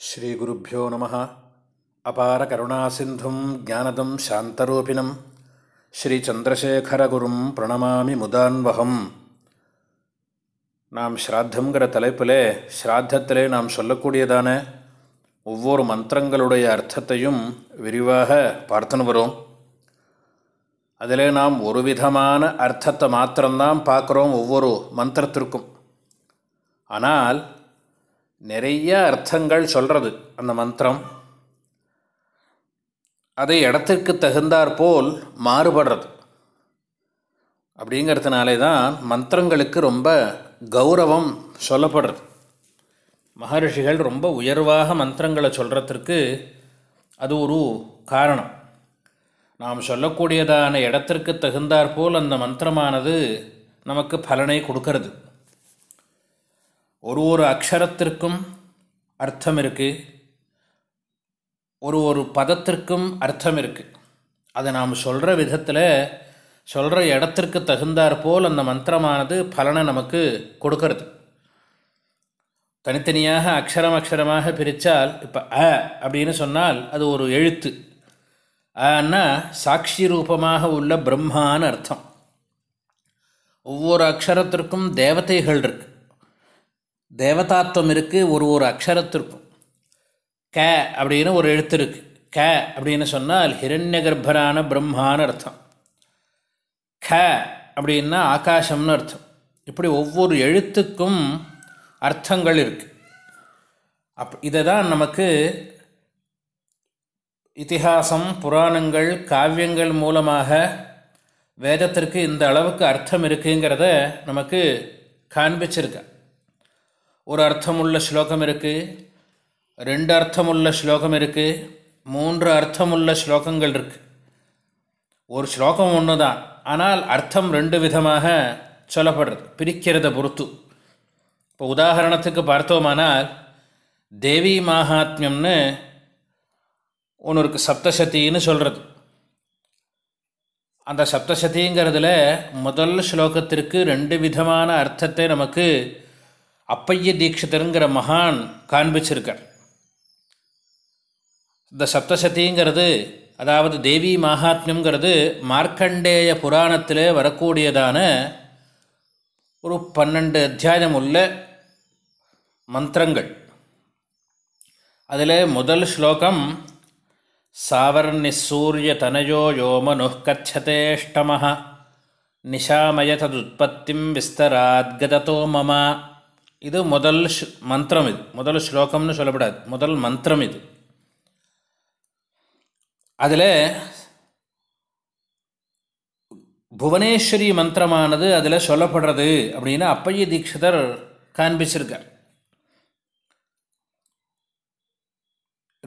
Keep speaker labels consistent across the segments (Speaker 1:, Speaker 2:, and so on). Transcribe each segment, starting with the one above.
Speaker 1: ஸ்ரீகுருப்போ நம. அபார கருணாசிந்தும் ஜானதம் சாந்தரூபிணம். ஸ்ரீச்சந்திரசேகரகுரும் பிரணமாமி முதான்வகம். நாம் ஸ்ராத்தங்கிற தலைப்பிலே ஸ்ராத்தத்திலே நாம் சொல்லக்கூடியதான ஒவ்வொரு மந்திரங்களுடைய அர்த்தத்தையும் விரிவாக பார்த்துன்னு வரும். அதிலே நாம் ஒரு விதமான அர்த்தத்தை மாத்திரம்தான் பார்க்குறோம் ஒவ்வொரு மந்திரத்திற்கும். ஆனால் நிறைய அர்த்தங்கள் சொல்கிறது அந்த மந்திரம். அதை இடத்திற்கு தகுந்தாற்போல் மாறுபடுறது. அப்படிங்கிறதுனாலே தான் மந்திரங்களுக்கு ரொம்ப கௌரவம் சொல்லப்படுறது. மகரிஷிகள் ரொம்ப உயர்வாக மந்திரங்களை சொல்கிறதுக்கு அது ஒரு காரணம். நாம் சொல்லக்கூடியதான இடத்திற்கு தகுந்தாற்போல் அந்த மந்திரமானது நமக்கு பலனை கொடுக்கறது. ஒரு ஒரு அக்ஷரத்திற்கும் அர்த்தம் இருக்குது ஒரு ஒரு பதத்திற்கும் அர்த்தம் இருக்குது அதை நாம் சொல்கிற விதத்தில் சொல்கிற இடத்திற்கு தகுந்தாற்போல் அந்த மந்திரமானது பலனை நமக்கு கொடுக்கறது. தனித்தனியாக அக்ஷரம் அக்ஷரமாக பிரித்தால் இப்போ அ அப்படின்னு சொன்னால் அது ஒரு எழுத்து. ஆனா சாட்சி ரூபமாக உள்ள பிரம்மான்னு அர்த்தம். ஒவ்வொரு அக்ஷரத்திற்கும் தேவதைகள் இருக்குது தேவதாத்வம் இருக்குது ஒரு ஒரு அக்ஷரத்திற்கும். க அப்படின்னு ஒரு எழுத்து இருக்குது க அப்படின்னு சொன்னால் ஹிரண்ய கர்ப்பரான பிரம்மான்னு அர்த்தம். க அப்படின்னா ஆகாசம்னு அர்த்தம். இப்படி ஒவ்வொரு எழுத்துக்கும் அர்த்தங்கள் இருக்குது அப் இதை தான் நமக்கு இத்திஹாசம் புராணங்கள் காவியங்கள் மூலமாக வேதத்திற்கு இந்த அளவுக்கு அர்த்தம் இருக்குங்கிறத நமக்கு காண்பிச்சிருக்கேன் ஒரு அர்த்தமுள்ள ஸ்லோகம் இருக்குது ரெண்டு அர்த்தமுள்ள ஸ்லோகம் இருக்குது மூன்று அர்த்தமுள்ள ஸ்லோகங்கள் இருக்குது ஒரு ஸ்லோகம் ஒன்று தான் ஆனால் அர்த்தம் ரெண்டு விதமாக சொல்லப்படுறது பிரிக்கிறத பொறுத்து. இப்போ உதாரணத்துக்கு பார்த்தோமானால் தேவி மாகாத்மியம்னு ஒன்று இருக்குது சப்தசதின்னு சொல்கிறது அந்த சப்தசதிங்கிறதுல முதல் ஸ்லோகத்திற்கு ரெண்டு விதமான அர்த்தத்தை நமக்கு அப்பைய தீட்சிதருங்கிற மகான் காண்பிச்சிருக்கார். இந்த சப்தசதிங்கிறது அதாவது தேவி மகாத்மியங்கிறது மார்க்கண்டேய புராணத்தில் வரக்கூடியதான ஒரு பன்னெண்டு அத்தியாயம் உள்ள மந்திரங்கள். அதில் முதல் ஸ்லோகம் சாவர்ணிசூரிய தனயோ யோமனு கச்சதேஷ்டம நிஷாமய ததுத்பத்திம் விஸ்தராத்கதோ மம. இது முதல் மந்திரம் இது. முதல் ஸ்லோகம்னு சொல்லப்படாது. முதல் மந்திரம் இது. அதில் புவனேஸ்வரி மந்திரமானது அதில் சொல்லப்படுறது அப்படின்னு அப்பைய தீட்சிதர் காண்பிச்சிருக்கார்.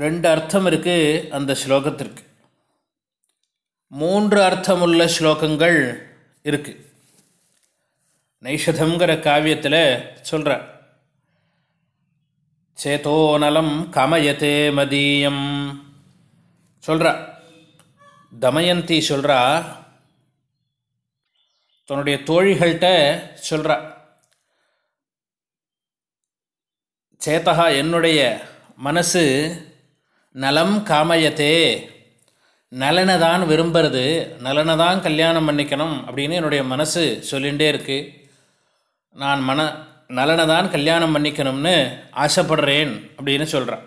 Speaker 1: ரெண்டு அர்த்தம் இருக்குது அந்த ஸ்லோகத்திற்கு. மூன்று அர்த்தமுள்ள ஸ்லோகங்கள் இருக்குது நைஷதங்கிற காவியத்தில் சொல்கிறார் சேதோநலம் கமயத்தே மதியம். சொல்கிறா தமயந்தி சொல்கிறா தன்னுடைய தோழிகள்கிட்ட சொல்கிறா சேத்தகா என்னுடைய மனசு நலம் காமயத்தே நலனை தான் விரும்புறது நலனை தான் கல்யாணம் பண்ணிக்கணும் அப்படின்னு என்னுடைய மனசு சொல்லிகிட்டே இருக்குது நான் மன நலனை தான் கல்யாணம் பண்ணிக்கணும்னு ஆசைப்படுறேன் அப்படின்னு சொல்கிறான்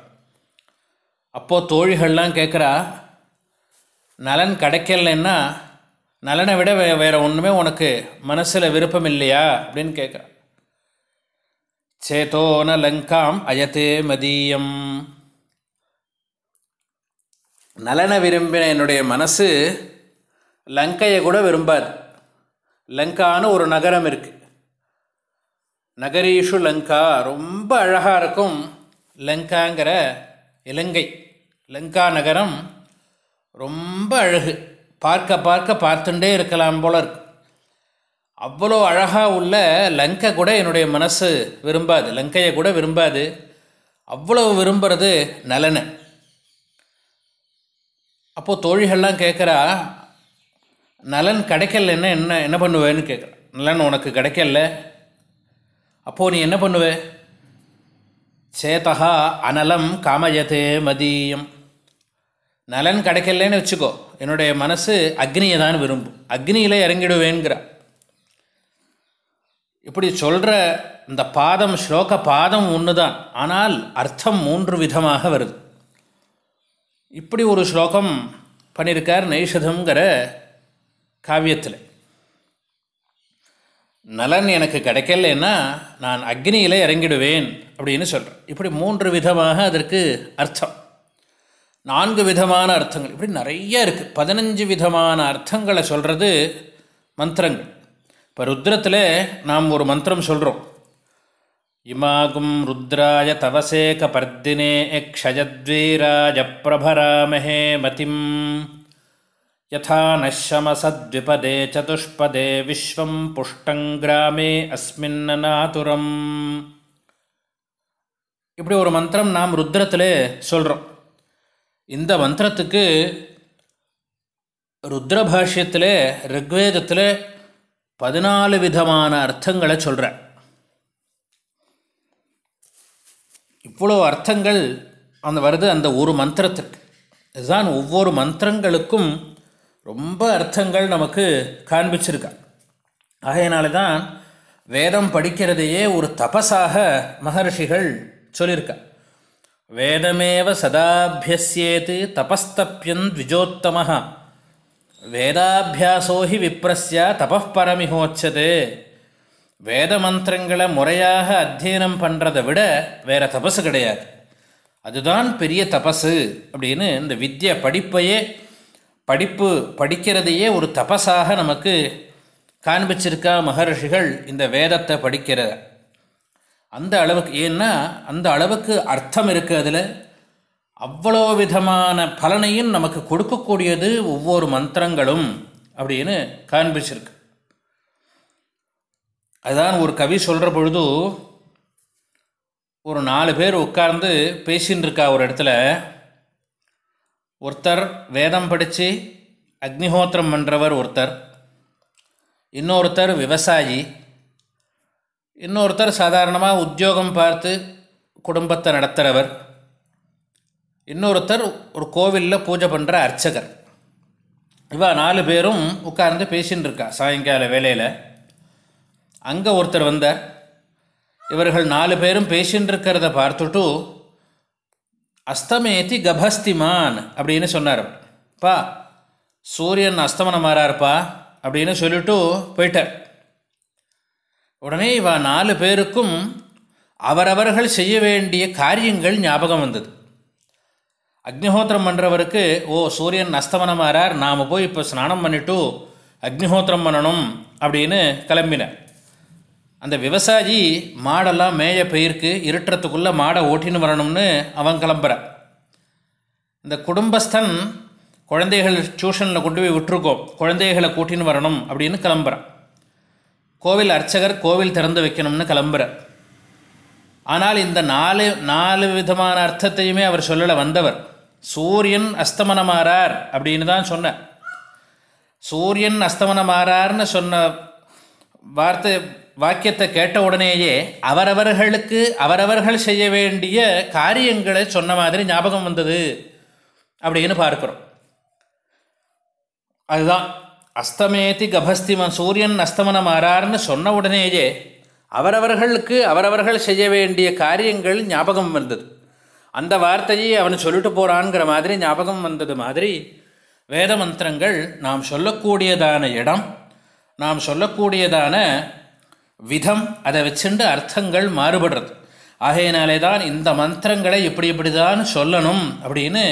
Speaker 1: அப்போது தோழிகள்லாம் கேட்குறா நலன் கிடைக்கலன்னா நலனை விட வே வேறு ஒன்றுமே உனக்கு மனசில் விருப்பம் இல்லையா அப்படின்னு கேட்குறா சேதோன லங்காம் அயத்தே மதியம். நலனை விரும்பின என்னுடைய மனசு லங்கையை கூட விரும்பாது. லங்கான்னு ஒரு நகரம் இருக்குது நகரீஷு லங்கா ரொம்ப அழகாக இருக்கும். லங்காங்கிற இலங்கை. லங்கா நகரம் ரொம்ப அழகு. பார்க்க பார்க்க பார்த்துட்டே இருக்கலாம் போல இருக்கு. அவ்வளோ அழகாக உள்ள லங்கை கூட என்னுடைய மனசு விரும்பாது. லங்கையை கூட விரும்பாது. அவ்வளோ விரும்புகிறது நலனை. அப்போது தோழிகள்லாம் கேட்குறா நலன் கிடைக்கலன்னா என்ன என்ன பண்ணுவேன்னு கேட்குற நலன் உனக்கு கிடைக்கல. அப்போ நீ என்ன பண்ணுவ? சேதா அனலம் காமயத்தே மதியம். நலன் கிடைக்கலன்னு வச்சுக்கோ. என்னுடைய மனசு அக்னியை தான் விரும்பும். அக்னியில் இறங்கிடுவேங்கிற இப்படி சொல்கிற இந்த பாதம் ஸ்லோக பாதம் ஒன்று தான் ஆனால் அர்த்தம் மூன்று விதமாக வருது. இப்படி ஒரு ஸ்லோகம் பண்ணியிருக்கார் நைஷதங்கிற காவியத்தில். நலன் எனக்கு கிடைக்கலன்னா நான் அக்னியில் இறங்கிடுவேன் அப்படின்னு சொல்கிறேன் இப்படி மூன்று விதமாக அதற்கு அர்த்தம். நான்கு விதமான அர்த்தங்கள். இப்படி நிறைய இருக்குது பதினஞ்சு விதமான அர்த்தங்களை சொல்கிறது மந்திரங்கள். இப்போ ருத்ரத்தில் நாம் ஒரு மந்திரம் சொல்கிறோம் இமாகும் ருத்ராய தவசேக பர்தினே க்ஷயத்வீராஜ பிரபராமஹே மதிம். யதா நஷமசத்விபதே சதுஷ்பதே விஸ்வம் புஷ்டங்கிராமே அஸ்மின்னநாதுரம் இப்படி ஒரு மந்திரம் நாம் ருத்ரத்தில் சொல்கிறோம் இந்த மந்திரத்துக்கு ருத்ரபாஷ்யத்தில் ரிக்வேதத்தில் பதினாலு விதமான அர்த்தங்களை சொல்கிறேன் இவ்வளோ அர்த்தங்கள் அந்த வருது அந்த ஒரு மந்திரத்துக்கு இதுதான் ஒவ்வொரு மந்திரங்களுக்கும் ரொம்ப அர்த்தங்கள் நமக்கு காண்பிச்சிருக்கா. ஆகையினால தான் வேதம் படிக்கிறதையே ஒரு தபஸாக மகர்ஷிகள் சொல்லியிருக்கா வேதமேவ சதாபியசியேத்து தபஸ்தப்பியன் த்விஜோத்தம வேதாபியாசோஹி விப்ரஸ்யா தபப்பரமிகோச்சது வேத மந்திரங்களை முறையாக அத்தியனம் பண்ணுறதை விட வேறு தபசு கிடையாது. அதுதான் பெரிய தபசு அப்படின்னு இந்த வித்யா படிப்பையே படிப்பு படிக்கிறதையே ஒரு தபஸாக நமக்கு காண்பிச்சிருக்கா மகர்ஷிகள் இந்த வேதத்தை படிக்கிறத. அந்த அளவுக்கு ஏன்னா அந்த அளவுக்கு அர்த்தம் இருக்குது அதில். அவ்வளோ விதமான பலனையும் நமக்கு கொடுக்கக்கூடியது ஒவ்வொரு மந்திரங்களும் அப்படின்னு காண்பிச்சிருக்கு. அதுதான் ஒரு கவி சொல்கிற பொழுது ஒரு நாலு பேர் உட்கார்ந்து பேசின்னு இருக்கா ஒரு இடத்துல. ஒருத்தர் வேதம் படித்து அக்னிஹோத்திரம் பண்ணுறவர் ஒருத்தர். இன்னொருத்தர் விவசாயி. இன்னொருத்தர் சாதாரணமாக உத்தியோகம் பார்த்து குடும்பத்தை நடத்துகிறவர் இன்னொருத்தர் ஒரு கோவிலில் பூஜை பண்ணுற அர்ச்சகர். இவா நாலு பேரும் உட்கார்ந்து பேசின்னு இருக்கா சாயங்கால வேலையில் அங்கே ஒருத்தர் வந்தார். இவர்கள் நாலு பேரும் பேசின்னு இருக்கிறத பார்த்துட்டு அஸ்தமேத்தி கபஸ்திமான் அப்படின்னு சொன்னார். பா சூரியன் அஸ்தமனம் மாறாருப்பா அப்படின்னு சொல்லிட்டு போயிட்டார். உடனே இவா நாலு பேருக்கும் அவரவர்கள் செய்ய வேண்டிய காரியங்கள் ஞாபகம் வந்தது. அக்னிஹோத்திரம் பண்ணுறவருக்கு ஓ சூரியன் அஸ்தமனமாறார் நாம் போய் இப்போ ஸ்நானம் பண்ணிவிட்டு அக்னிஹோத்திரம் பண்ணணும் அப்படின்னு கிளம்பினார். அந்த விவசாயி மாடெல்லாம் மேய பயிருக்கு இருட்டுறதுக்குள்ளே மாடை ஓட்டின்னு வரணும்னு அவன் கிளம்புறான். இந்த குடும்பஸ்தன் குழந்தைகள் டியூஷனில் கொண்டு போய் விட்டுருக்கோம் குழந்தைகளை கூட்டின்னு வரணும் அப்படின்னு கிளம்புறான். கோவில் அர்ச்சகர் கோவில் திறந்து வைக்கணும்னு கிளம்புறார். ஆனால் இந்த நாலு நாலு விதமான அர்த்தத்தையுமே அவர் சொல்லலை வந்தவர். சூரியன் அஸ்தமனமாறார் அப்படின்னு தான் சொன்னார். சூரியன் அஸ்தமனமாறார்னு சொன்ன வார்த்தை வாக்கியத்தை கேட்ட உடனேயே அவரவர்களுக்கு அவரவர்கள் செய்ய வேண்டிய காரியங்களை சொன்ன மாதிரி ஞாபகம் வந்தது அப்படின்னு பார்க்குறோம். அதுதான் அஸ்தமேதி கபஸ்திமன் சூரியன் அஸ்தமனம் ஆறார்னு சொன்ன உடனேயே அவரவர்களுக்கு அவரவர்கள் செய்ய வேண்டிய காரியங்கள் ஞாபகம் வந்தது. அந்த வார்த்தையை அவன் சொல்லிட்டு போகிறான்ங்கிற மாதிரி ஞாபகம் வந்தது மாதிரி வேத மந்திரங்கள் நாம் சொல்லக்கூடியதான இடம் நாம் சொல்லக்கூடியதான விதம் அதை வச்சுண்டு அர்த்தங்கள் மாறுபடுறது. ஆகையினாலே தான் இந்த மந்திரங்களை இப்படி இப்படி தான் சொல்லணும் அப்படின்னு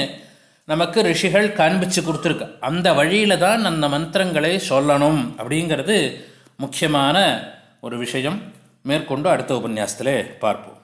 Speaker 1: நமக்கு ரிஷிகள் காண்பிச்சு கொடுத்துருக்க. அந்த வழியில் தான் அந்த மந்திரங்களை சொல்லணும் அப்படிங்கிறது முக்கியமான ஒரு விஷயம். மேற்கொண்டு அடுத்த உபன்யாசத்தில் பார்ப்போம்.